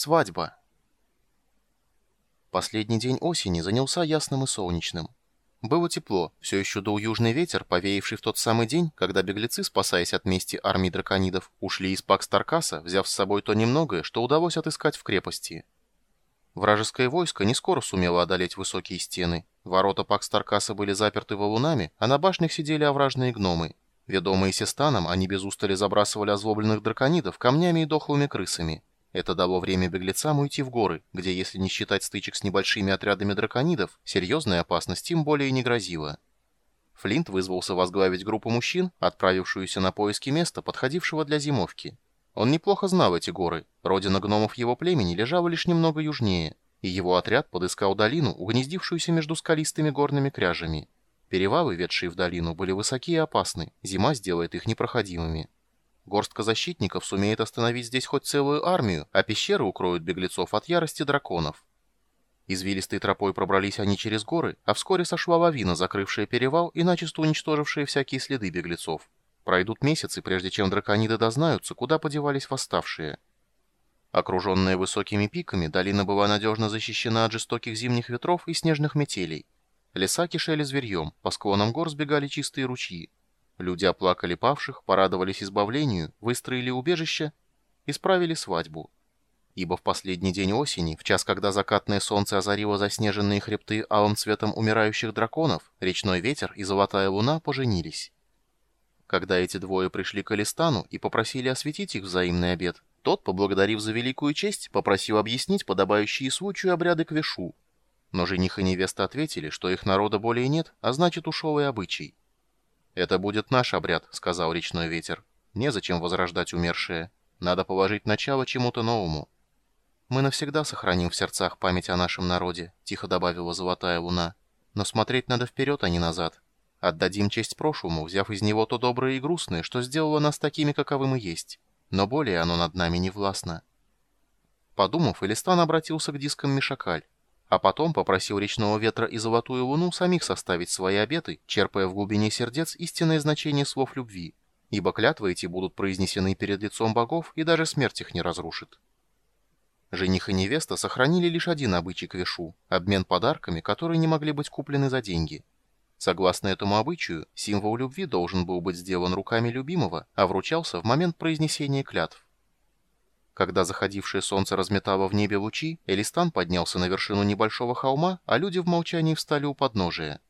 Свадьба. Последний день осени занялся ясным и солнечным. Было тепло, все еще дул южный ветер, повеявший в тот самый день, когда беглецы, спасаясь от мести армии драконидов, ушли из Пакстаркаса, взяв с собой то немногое, что удалось отыскать в крепости. Вражеское войско не скоро сумело одолеть высокие стены. Ворота Пакстаркаса были заперты валунами, а на башнях сидели овражные гномы. Ведомые Сестаном, они без устали забрасывали озлобленных драконидов камнями и дохлыми крысами. Это дало время беглецам уйти в горы, где, если не считать стычек с небольшими отрядами драконидов, серьезная опасность им более не грозила. Флинт вызвался возглавить группу мужчин, отправившуюся на поиски места, подходившего для зимовки. Он неплохо знал эти горы. Родина гномов его племени лежала лишь немного южнее, и его отряд подыскал долину, угнездившуюся между скалистыми горными кряжами. Перевалы, ведшие в долину, были высокие и опасны, зима сделает их непроходимыми. Горстка защитников сумеет остановить здесь хоть целую армию, а пещеры укроют беглецов от ярости драконов. Извилистой тропой пробрались они через горы, а вскоре сошла лавина, закрывшая перевал и начисто уничтожившая всякие следы беглецов. Пройдут месяцы, прежде чем дракониды дознаются, куда подевались восставшие. Окруженная высокими пиками, долина была надежно защищена от жестоких зимних ветров и снежных метелей. Леса кишели зверьем, по склонам гор сбегали чистые ручьи. Люди оплакали павших, порадовались избавлению, выстроили убежище и справили свадьбу. Ибо в последний день осени, в час, когда закатное солнце озарило заснеженные хребты алым цветом умирающих драконов, речной ветер и золотая луна поженились. Когда эти двое пришли к Алистану и попросили осветить их взаимный обед, тот, поблагодарив за великую честь, попросил объяснить подобающие случаю обряды квешу. Но жених и невеста ответили, что их народа более нет, а значит ушел и обычай. «Это будет наш обряд», — сказал речной ветер. «Незачем возрождать умершее. Надо положить начало чему-то новому». «Мы навсегда сохраним в сердцах память о нашем народе», — тихо добавила золотая луна. «Но смотреть надо вперед, а не назад. Отдадим честь прошлому, взяв из него то доброе и грустное, что сделало нас такими, каковы мы есть. Но более оно над нами не властно». Подумав, Элистан обратился к дискам Мишакаль а потом попросил речного ветра и золотую луну самих составить свои обеты, черпая в глубине сердец истинное значение слов любви, ибо клятвы эти будут произнесены перед лицом богов, и даже смерть их не разрушит. Жених и невеста сохранили лишь один обычай к вешу – обмен подарками, которые не могли быть куплены за деньги. Согласно этому обычаю, символ любви должен был быть сделан руками любимого, а вручался в момент произнесения клятв. Когда заходившее солнце разметало в небе лучи, Элистан поднялся на вершину небольшого холма, а люди в молчании встали у подножия.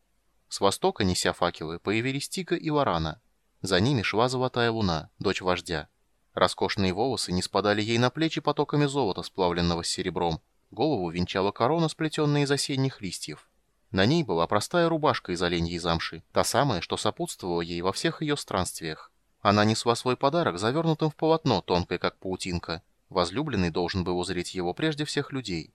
С востока, неся факелы, появились Тика и Варана. За ними шла золотая луна, дочь вождя. Роскошные волосы не спадали ей на плечи потоками золота, сплавленного с серебром. Голову венчала корона, сплетенная из осенних листьев. На ней была простая рубашка из оленьей замши, та самая, что сопутствовала ей во всех ее странствиях. Она несла свой подарок, завернутым в полотно, тонкое как паутинка. Возлюбленный должен был узреть его прежде всех людей.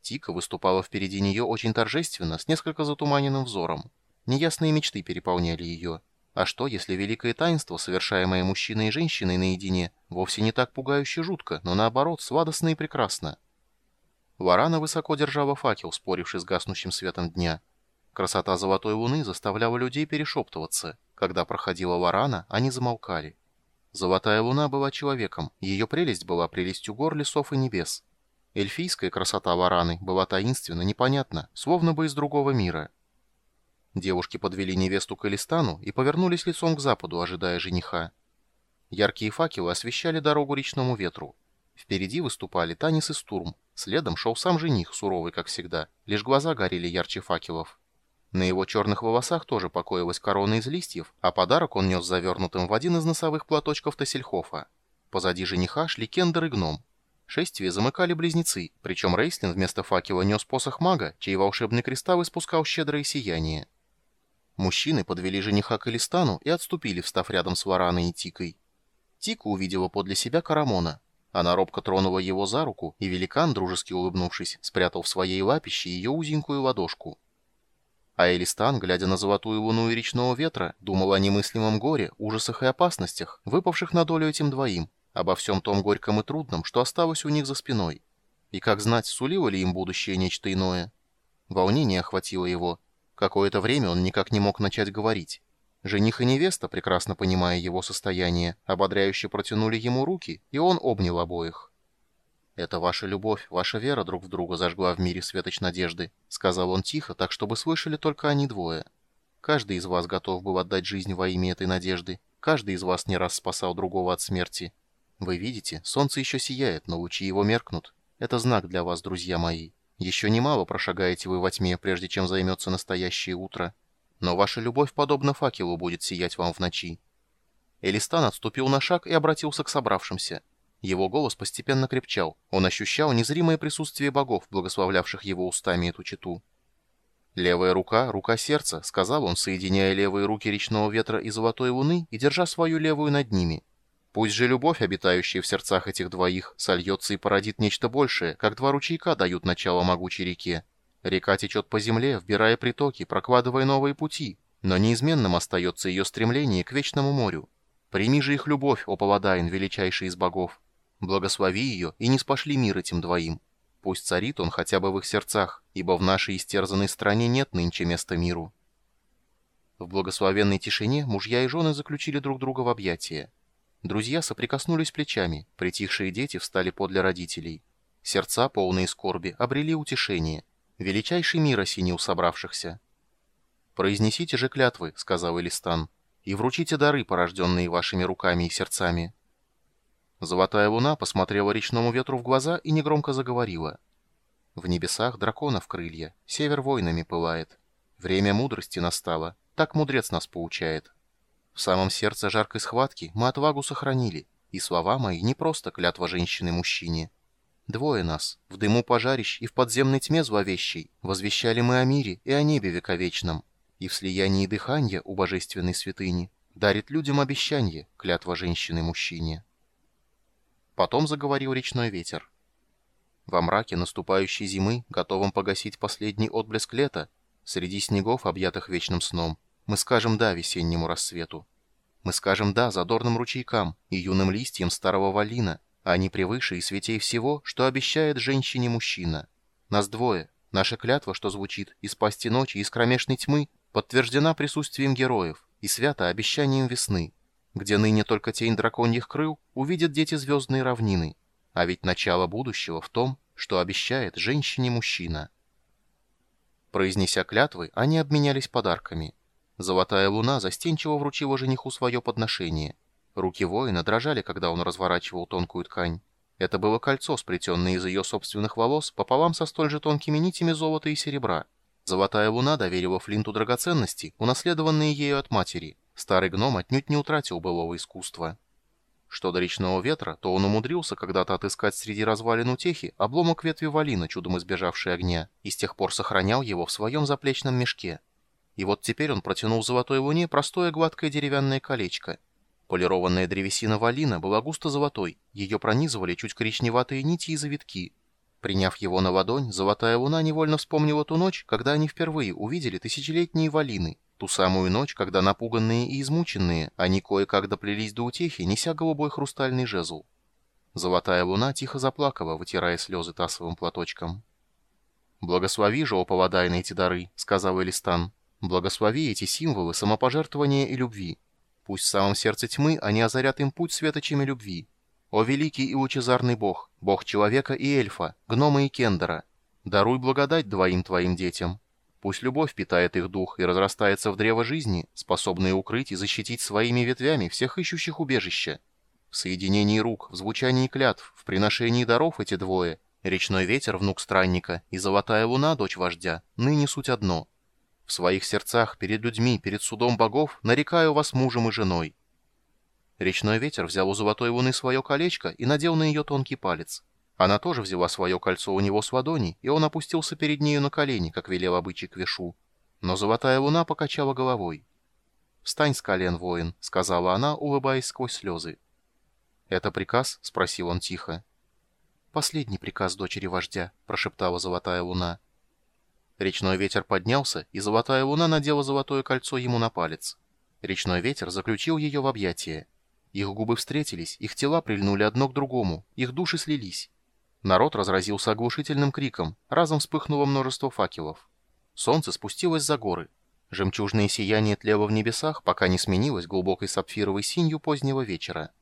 Тика выступала впереди нее очень торжественно, с несколько затуманенным взором. Неясные мечты переполняли ее. А что, если великое таинство, совершаемое мужчиной и женщиной наедине, вовсе не так пугающе жутко, но наоборот, сладостно и прекрасно? Варана высоко держала факел, споривший с гаснущим светом дня. Красота золотой луны заставляла людей перешептываться. Когда проходила Варана, они замолкали. Золотая луна была человеком, ее прелесть была прелестью гор, лесов и небес. Эльфийская красота Вараны была таинственна, непонятна, словно бы из другого мира. Девушки подвели невесту к Элистану и повернулись лицом к западу, ожидая жениха. Яркие факелы освещали дорогу речному ветру. Впереди выступали Танис и Стурм, следом шел сам жених, суровый, как всегда, лишь глаза горели ярче факелов. На его черных волосах тоже покоилась корона из листьев, а подарок он нес завернутым в один из носовых платочков Тассельхофа. Позади жениха шли Кендер и Гном. Шествие замыкали близнецы, причем Рейслин вместо факела нес посох мага, чей волшебный кристалл испускал щедрое сияние. Мужчины подвели жениха к Элистану и отступили, встав рядом с Вараной и Тикой. Тика увидела подле себя Карамона. Она робко тронула его за руку, и великан, дружески улыбнувшись, спрятал в своей лапище ее узенькую ладошку. А Элистан, глядя на золотую луну и речного ветра, думал о немыслимом горе, ужасах и опасностях, выпавших на долю этим двоим, обо всем том горьком и трудном, что осталось у них за спиной. И как знать, сулило ли им будущее нечто иное? Волнение охватило его. Какое-то время он никак не мог начать говорить. Жених и невеста, прекрасно понимая его состояние, ободряюще протянули ему руки, и он обнял обоих. «Это ваша любовь, ваша вера друг в друга зажгла в мире светоч надежды», — сказал он тихо, так чтобы слышали только они двое. «Каждый из вас готов был отдать жизнь во имя этой надежды. Каждый из вас не раз спасал другого от смерти. Вы видите, солнце еще сияет, но лучи его меркнут. Это знак для вас, друзья мои. Еще немало прошагаете вы во тьме, прежде чем займется настоящее утро. Но ваша любовь, подобно факелу, будет сиять вам в ночи». Элистан отступил на шаг и обратился к собравшимся. Его голос постепенно крепчал. Он ощущал незримое присутствие богов, благословлявших его устами эту читу. «Левая рука — рука сердца», — сказал он, соединяя левые руки речного ветра и золотой луны и держа свою левую над ними. «Пусть же любовь, обитающая в сердцах этих двоих, сольется и породит нечто большее, как два ручейка дают начало могучей реке. Река течет по земле, вбирая притоки, прокладывая новые пути, но неизменным остается ее стремление к вечному морю. Прими же их любовь, о Паладайн, величайший из богов. Благослови ее и не спошли мир этим двоим. Пусть царит он хотя бы в их сердцах, ибо в нашей истерзанной стране нет нынче места миру». В благословенной тишине мужья и жены заключили друг друга в объятия. Друзья соприкоснулись плечами, притихшие дети встали подле родителей. Сердца, полные скорби, обрели утешение. Величайший мир осенил собравшихся. «Произнесите же клятвы», — сказал Элистан, — «и вручите дары, порожденные вашими руками и сердцами». Золотая луна посмотрела речному ветру в глаза и негромко заговорила. В небесах драконов крылья, север войнами пылает. Время мудрости настало, так мудрец нас поучает. В самом сердце жаркой схватки мы отвагу сохранили, и слова мои не просто клятва женщины мужчине. Двое нас, в дыму пожарищ и в подземной тьме зловещей, возвещали мы о мире и о небе вековечном, и в слиянии дыхания у божественной святыни дарит людям обещание, клятва женщины мужчине. Потом заговорил речной ветер. Во мраке наступающей зимы, готовом погасить последний отблеск лета, среди снегов, объятых вечным сном, мы скажем «да» весеннему рассвету. Мы скажем «да» задорным ручейкам и юным листьям старого валина, а они превыше и святей всего, что обещает женщине мужчина. Нас двое. Наша клятва, что звучит из пасти ночи, из кромешной тьмы, подтверждена присутствием героев и свято обещанием весны где ныне только тень драконьих крыл, увидят дети звездные равнины. А ведь начало будущего в том, что обещает женщине мужчина. Произнеся клятвы, они обменялись подарками. Золотая луна застенчиво вручила жениху свое подношение. Руки воина дрожали, когда он разворачивал тонкую ткань. Это было кольцо, сплетенное из ее собственных волос, пополам со столь же тонкими нитями золота и серебра. Золотая луна доверила Флинту драгоценности, унаследованные ею от матери. Старый гном отнюдь не утратил былого искусства. Что до речного ветра, то он умудрился когда-то отыскать среди развалин утехи обломок ветви валина, чудом избежавший огня, и с тех пор сохранял его в своем заплечном мешке. И вот теперь он протянул золотой луне простое гладкое деревянное колечко. Полированная древесина валина была густо золотой, ее пронизывали чуть коричневатые нити и завитки. Приняв его на ладонь, золотая луна невольно вспомнила ту ночь, когда они впервые увидели тысячелетние валины, Ту самую ночь, когда напуганные и измученные, они кое-как доплелись до утехи, неся голубой хрустальный жезл. Золотая луна тихо заплакала, вытирая слезы тасовым платочком. «Благослови же, о поводай на эти дары», — сказал Элистан. «Благослови эти символы самопожертвования и любви. Пусть в самом сердце тьмы они озарят им путь светочами любви. О великий и лучезарный бог, бог человека и эльфа, гнома и кендера, даруй благодать двоим твоим детям». Пусть любовь питает их дух и разрастается в древо жизни, способное укрыть и защитить своими ветвями всех ищущих убежища. В соединении рук, в звучании клятв, в приношении даров эти двое, речной ветер, внук странника, и золотая луна, дочь вождя, ныне суть одно. В своих сердцах, перед людьми, перед судом богов, нарекаю вас мужем и женой. Речной ветер взял у золотой луны свое колечко и надел на ее тонкий палец. Она тоже взяла свое кольцо у него с ладони, и он опустился перед нею на колени, как велел обычай к вешу. Но золотая луна покачала головой. «Встань с колен, воин», — сказала она, улыбаясь сквозь слезы. «Это приказ?» — спросил он тихо. «Последний приказ дочери вождя», — прошептала золотая луна. Речной ветер поднялся, и золотая луна надела золотое кольцо ему на палец. Речной ветер заключил ее в объятия. Их губы встретились, их тела прильнули одно к другому, их души слились. Народ разразился оглушительным криком, разом вспыхнуло множество факелов. Солнце спустилось за горы. Жемчужное сияние тлело в небесах, пока не сменилось глубокой сапфировой синью позднего вечера.